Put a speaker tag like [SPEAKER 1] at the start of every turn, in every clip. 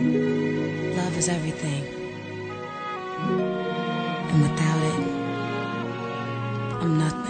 [SPEAKER 1] Love is everything. And without it, I'm nothing.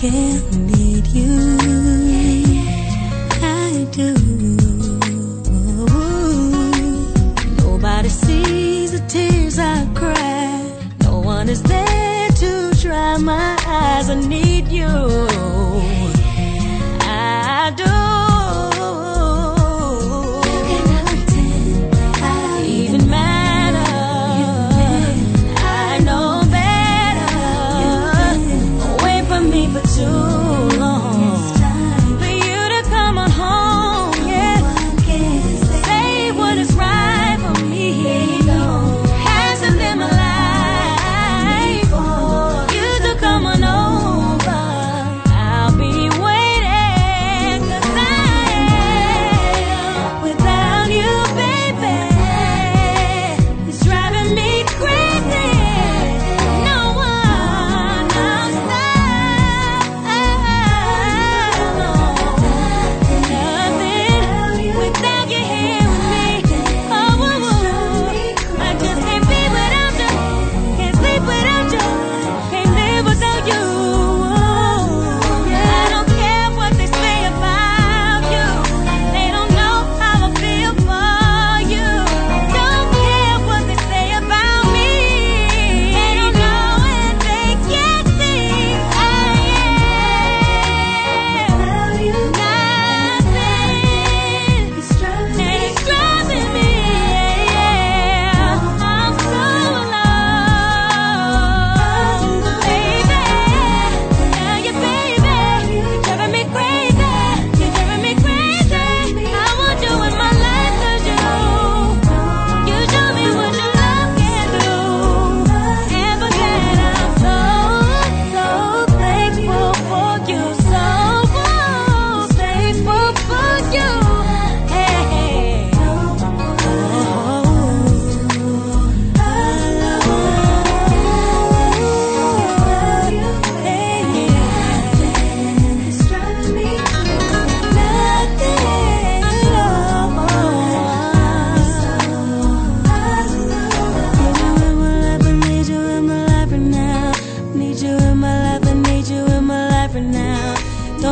[SPEAKER 1] can't need you. I do.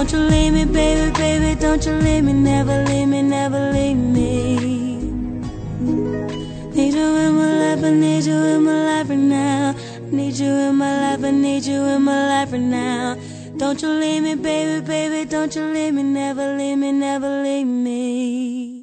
[SPEAKER 1] Don't you leave me, baby, baby, don't you leave me, never leave me, never leave me. Need you in my life, I need you in my life right now. Need you in my life, I need you in my life right now. Don't you leave me, baby, baby, don't you leave me, never leave me, never leave me.